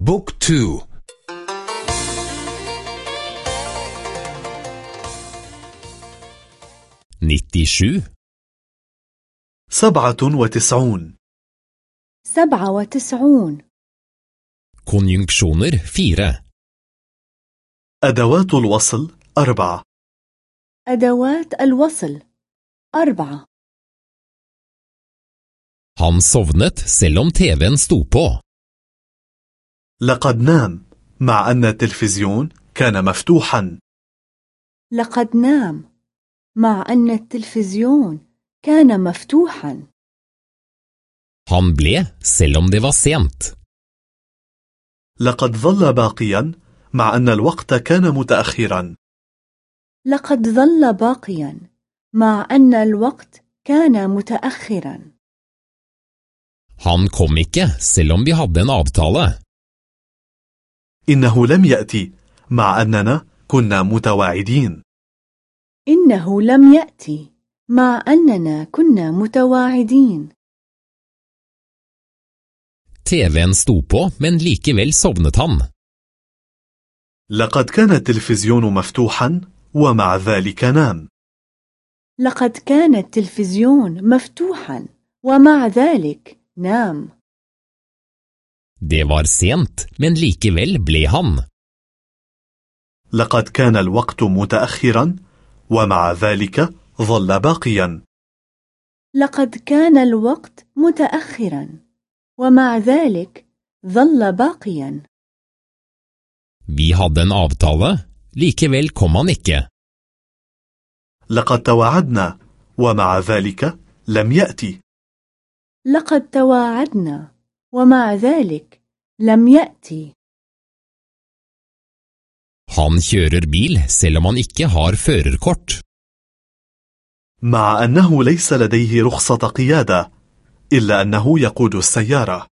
بوك تو. nittisju, سبعة وتسعون. سبعة وتسعون. konjunksjoner fire, أدوات الوصل أربعة. أدوات الوصل أربعة. Han sovnet selv om TV-en sto på. لقد نام مع أن التلفزيون كان مفتوحا لقد نام مع أن التلفزيون كان مفتوحا Han ble selv om det var sent. لقد ظل باقيا مع أن الوقت كان متأخرا لقد ظل باقيا مع أن الوقت كان متأخرا Han kom ikke selv om vi hadde en avtale. إنه لم يأتي مع أننا كنا متواعدين. إنه لم يأتي مع أننا كنا متواعدين. TV-en sto på, men likevel sovnet han. لقد كان التلفزيون مفتوحا ومع ذلك نام. لقد كان التلفزيون مفتوحا ومع ذلك نام. Det var sent, men likevel ble han. لقد كان الوقت متأخرا ومع ذلك ظل باقيا لقد كان الوقت متأخرا ومع ذلك ظل باقيا Vi hadde en avtale, likevel kom han ikke. لقد تواعدنا ومع ذلك لم يأتي لقد تواعدنا ومع ذلك لم يأتي Han kjører bil selv om han ikke har førerkort. مع أنه ليس لديه رخصة قيادة إلا أنه يقود السيارة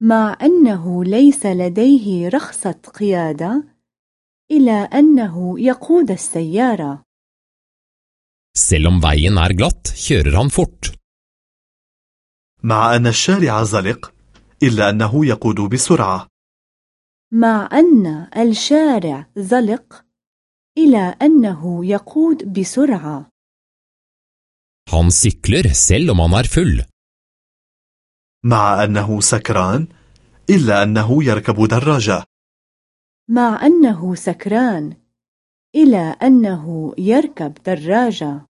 مع أنه ليس لديه رخصة قيادة إلى أنه يقود السيارة Selv om veien er glatt, kjører han fort. مع أن الشارع زلق إلا أنه يقود بسرعة. مع أن الشارع زلق إلى أنه يقود بسرعة. Han sykler selv om han er full. مع أنه سكران إلا أنه يركب دراجة. مع أنه سكران إلى أنه يركب دراجة.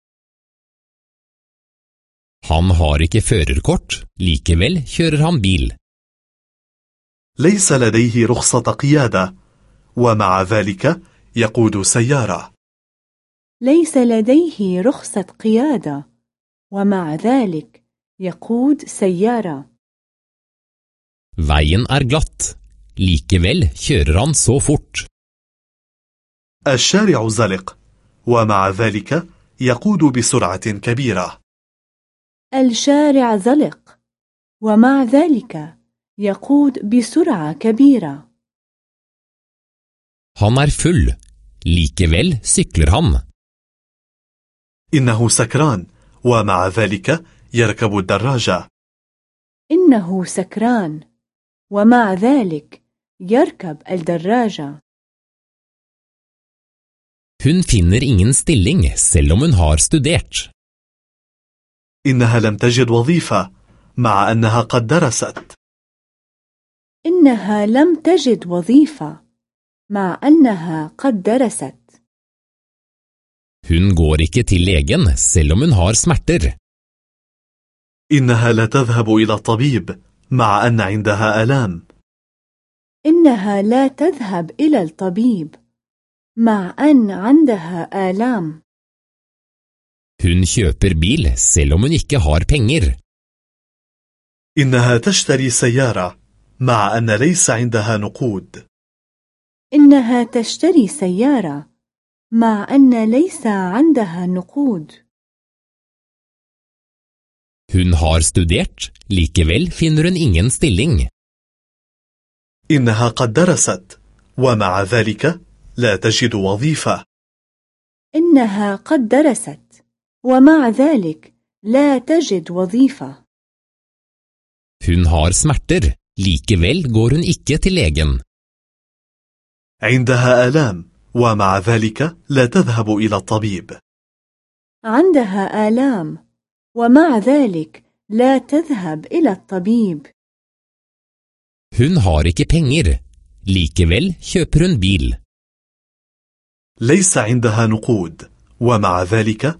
Han har ikke førerkort, likevel kjører han bil. ليس لديه رخصة قيادة ومع ذلك يقود سيارة. ليس لديه رخصة قيادة ومع ذلك يقود سيارة. Veien er glatt, likevel kjører han så fort. الشارع زلق ومع ذلك يقود بسرعة كبيرة. الشارع زلق ومع ذلك يقود بسرعة كبيرة Han er full, likevel sykler han. إنه سكران ومع ذلك يركب الدراجة إنه سكران ومع ذلك يركب الدراجة Hun finner ingen stilling selv om hun har studert. إنها لم تجد وظيفة مع أنها قد درست. إنها لم تجد وظيفة مع أنها قد درست. Hun går ikke til legen selv om hun har smerter. إنها لا تذهب إلى الطبيب مع أن عندها آلام. إنها لا تذهب إلى الطبيب مع أن عندها آلام. Hun kjøper bil selv om hun ikke har penger. إنها تشتري سيارة مع أن ليس عندها نقود إنها تشتري سيارة مع أن ليس عندها نقود Hun har studert, likevel finner hun ingen stilling. إنها قد درست ومع ذلك لا تجد وظيفة إنها قد درست ومع ذلك لا تجد وظيفة Hun har smerter, Likevel går hun ikke til legen. عندها آلام ومع ذلك لا تذهب إلى الطبيب عندها آلام ومع ذلك لا تذهب إلى الطبيب Hun har ikke penger. Likevel kjøper hun bil. ليس عندها نقود ومع ذلك